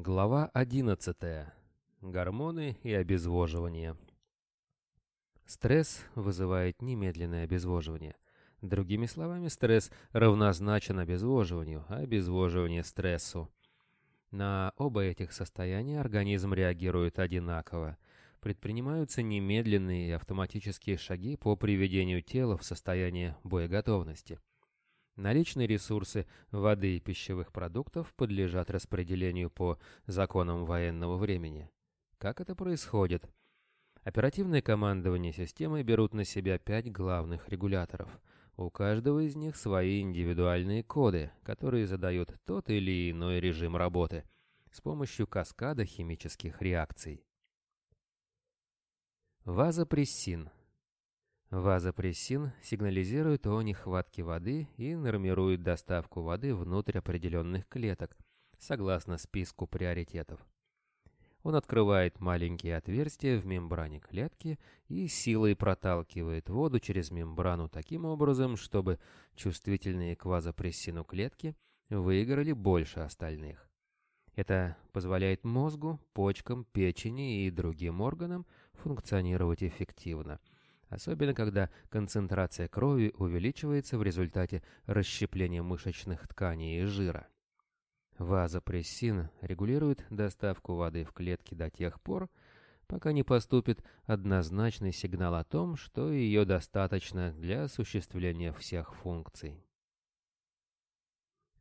Глава 11. Гормоны и обезвоживание. Стресс вызывает немедленное обезвоживание. Другими словами, стресс равнозначен обезвоживанию, а обезвоживание – стрессу. На оба этих состояния организм реагирует одинаково. Предпринимаются немедленные и автоматические шаги по приведению тела в состояние боеготовности – Наличные ресурсы воды и пищевых продуктов подлежат распределению по законам военного времени. Как это происходит? Оперативное командование системой берут на себя пять главных регуляторов. У каждого из них свои индивидуальные коды, которые задают тот или иной режим работы с помощью каскада химических реакций. Вазопрессин Вазопрессин сигнализирует о нехватке воды и нормирует доставку воды внутрь определенных клеток, согласно списку приоритетов. Он открывает маленькие отверстия в мембране клетки и силой проталкивает воду через мембрану таким образом, чтобы чувствительные к вазопрессину клетки выиграли больше остальных. Это позволяет мозгу, почкам, печени и другим органам функционировать эффективно – особенно когда концентрация крови увеличивается в результате расщепления мышечных тканей и жира. Вазопрессин регулирует доставку воды в клетки до тех пор, пока не поступит однозначный сигнал о том, что ее достаточно для осуществления всех функций.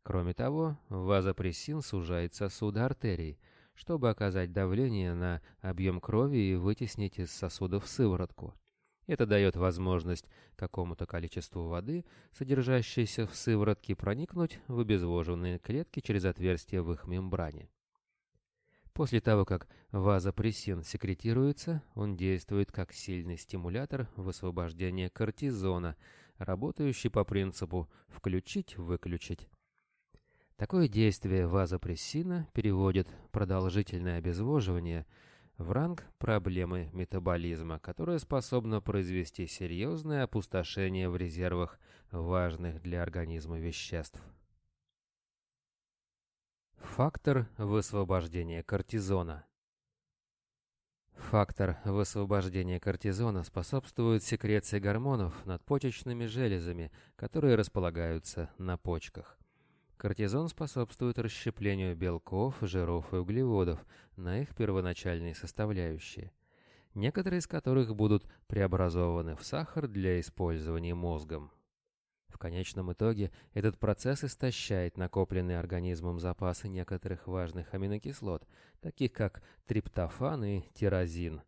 Кроме того, вазопрессин сужает сосуды артерий, чтобы оказать давление на объем крови и вытеснить из сосудов сыворотку – это дает возможность какому-то количеству воды, содержащейся в сыворотке, проникнуть в обезвоженные клетки через отверстие в их мембране. После того, как вазопрессин секретируется, он действует как сильный стимулятор высвобождения кортизона, работающий по принципу «включить-выключить». Такое действие вазопрессина переводит продолжительное обезвоживание – в ранг проблемы метаболизма, которая способна произвести серьезное опустошение в резервах важных для организма веществ. Фактор высвобождения кортизона Фактор высвобождения кортизона способствует секреции гормонов надпочечными железами, которые располагаются на почках. Кортизон способствует расщеплению белков, жиров и углеводов на их первоначальные составляющие, некоторые из которых будут преобразованы в сахар для использования мозгом. В конечном итоге этот процесс истощает накопленные организмом запасы некоторых важных аминокислот, таких как триптофан и тирозин.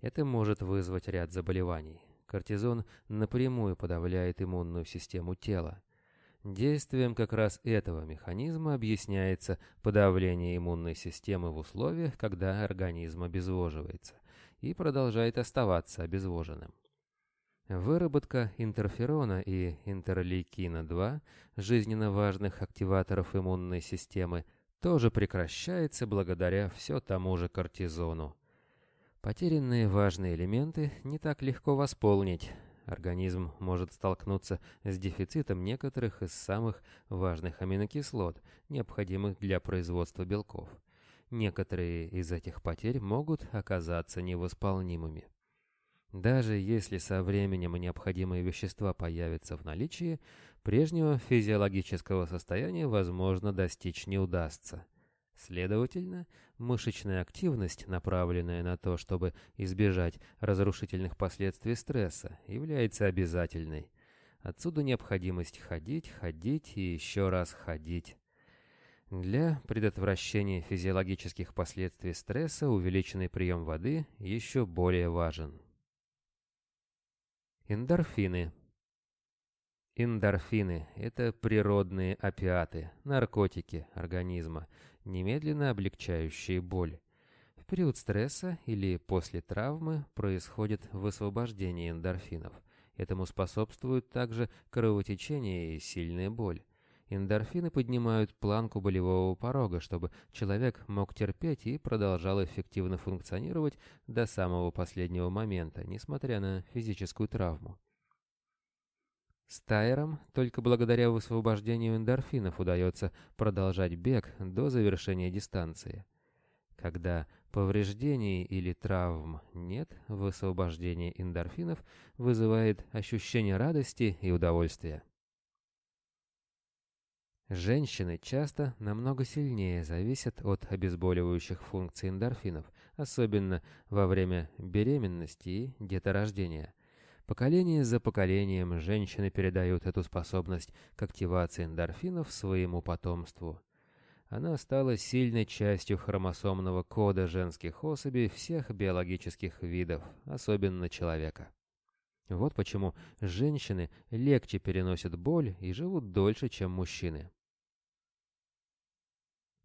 Это может вызвать ряд заболеваний. Кортизон напрямую подавляет иммунную систему тела. Действием как раз этого механизма объясняется подавление иммунной системы в условиях, когда организм обезвоживается и продолжает оставаться обезвоженным. Выработка интерферона и интерлейкина-2, жизненно важных активаторов иммунной системы, тоже прекращается благодаря все тому же кортизону. Потерянные важные элементы не так легко восполнить, Организм может столкнуться с дефицитом некоторых из самых важных аминокислот, необходимых для производства белков. Некоторые из этих потерь могут оказаться невосполнимыми. Даже если со временем необходимые вещества появятся в наличии, прежнего физиологического состояния возможно достичь не удастся. Следовательно, мышечная активность, направленная на то, чтобы избежать разрушительных последствий стресса, является обязательной. Отсюда необходимость ходить, ходить и еще раз ходить. Для предотвращения физиологических последствий стресса увеличенный прием воды еще более важен. Эндорфины Эндорфины – это природные опиаты, наркотики организма, немедленно облегчающие боль. В период стресса или после травмы происходит высвобождение эндорфинов. Этому способствуют также кровотечение и сильная боль. Эндорфины поднимают планку болевого порога, чтобы человек мог терпеть и продолжал эффективно функционировать до самого последнего момента, несмотря на физическую травму. Стайерам только благодаря высвобождению эндорфинов удается продолжать бег до завершения дистанции. Когда повреждений или травм нет, высвобождение эндорфинов вызывает ощущение радости и удовольствия. Женщины часто намного сильнее зависят от обезболивающих функций эндорфинов, особенно во время беременности и деторождения. Поколение за поколением женщины передают эту способность к активации эндорфинов своему потомству. Она стала сильной частью хромосомного кода женских особей всех биологических видов, особенно человека. Вот почему женщины легче переносят боль и живут дольше, чем мужчины.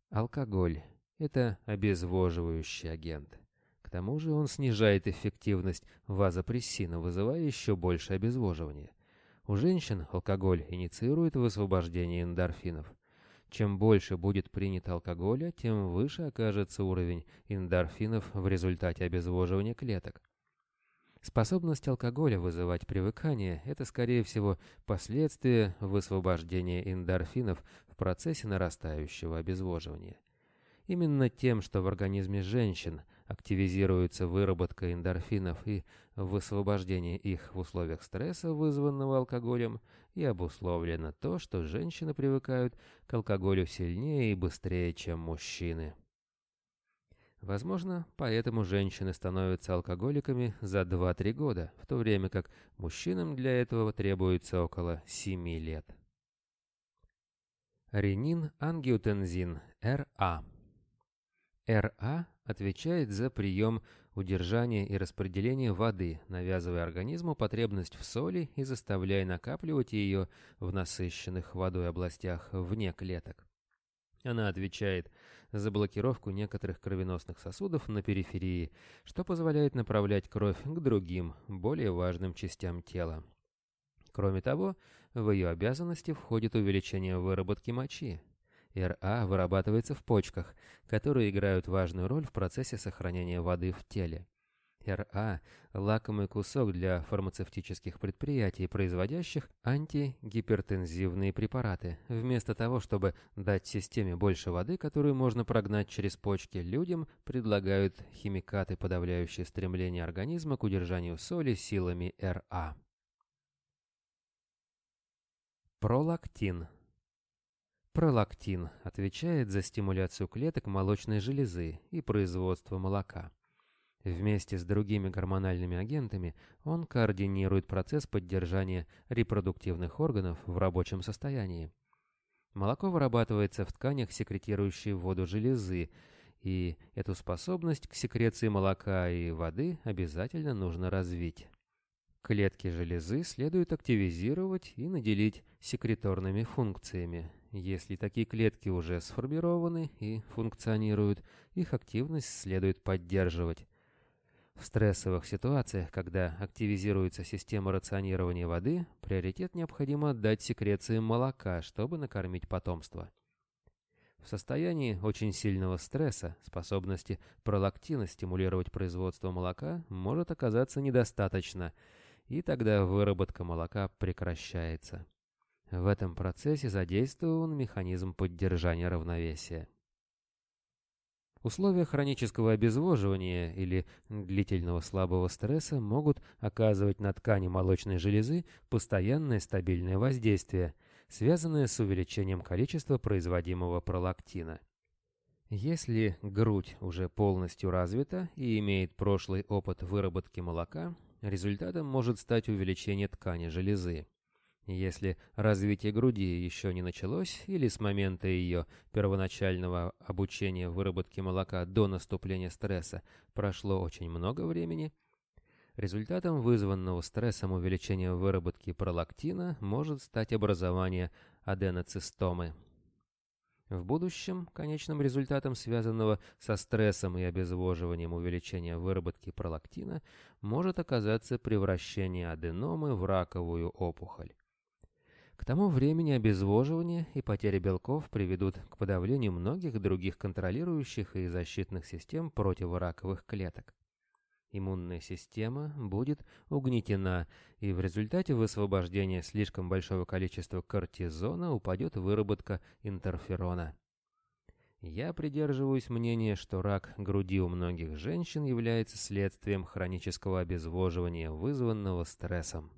Алкоголь – это обезвоживающий агент. К тому же он снижает эффективность вазопрессина, вызывая еще больше обезвоживания. У женщин алкоголь инициирует высвобождение эндорфинов. Чем больше будет принято алкоголя, тем выше окажется уровень эндорфинов в результате обезвоживания клеток. Способность алкоголя вызывать привыкание – это, скорее всего, последствие высвобождения эндорфинов в процессе нарастающего обезвоживания. Именно тем, что в организме женщин активизируется выработка эндорфинов и высвобождение их в условиях стресса, вызванного алкоголем, и обусловлено то, что женщины привыкают к алкоголю сильнее и быстрее, чем мужчины. Возможно, поэтому женщины становятся алкоголиками за 2-3 года, в то время как мужчинам для этого требуется около 7 лет. Ренин-ангиотензин, РА. РА отвечает за прием, удержание и распределение воды, навязывая организму потребность в соли и заставляя накапливать ее в насыщенных водой областях вне клеток. Она отвечает за блокировку некоторых кровеносных сосудов на периферии, что позволяет направлять кровь к другим, более важным частям тела. Кроме того, в ее обязанности входит увеличение выработки мочи. РА вырабатывается в почках, которые играют важную роль в процессе сохранения воды в теле. РА – лакомый кусок для фармацевтических предприятий, производящих антигипертензивные препараты. Вместо того, чтобы дать системе больше воды, которую можно прогнать через почки, людям предлагают химикаты, подавляющие стремление организма к удержанию соли силами РА. Пролактин Пролактин отвечает за стимуляцию клеток молочной железы и производство молока. Вместе с другими гормональными агентами он координирует процесс поддержания репродуктивных органов в рабочем состоянии. Молоко вырабатывается в тканях, секретирующей воду железы, и эту способность к секреции молока и воды обязательно нужно развить. Клетки железы следует активизировать и наделить секреторными функциями. Если такие клетки уже сформированы и функционируют, их активность следует поддерживать. В стрессовых ситуациях, когда активизируется система рационирования воды, приоритет необходимо отдать секреции молока, чтобы накормить потомство. В состоянии очень сильного стресса способности пролактина стимулировать производство молока может оказаться недостаточно – и тогда выработка молока прекращается. В этом процессе задействован механизм поддержания равновесия. Условия хронического обезвоживания или длительного слабого стресса могут оказывать на ткани молочной железы постоянное стабильное воздействие, связанное с увеличением количества производимого пролактина. Если грудь уже полностью развита и имеет прошлый опыт выработки молока, результатом может стать увеличение ткани железы. Если развитие груди еще не началось или с момента ее первоначального обучения выработке молока до наступления стресса прошло очень много времени, результатом вызванного стрессом увеличения выработки пролактина может стать образование аденоцистомы. В будущем конечным результатом связанного со стрессом и обезвоживанием увеличения выработки пролактина может оказаться превращение аденомы в раковую опухоль. К тому времени обезвоживание и потеря белков приведут к подавлению многих других контролирующих и защитных систем противораковых клеток. Иммунная система будет угнетена, и в результате высвобождения слишком большого количества кортизона упадет выработка интерферона. Я придерживаюсь мнения, что рак груди у многих женщин является следствием хронического обезвоживания, вызванного стрессом.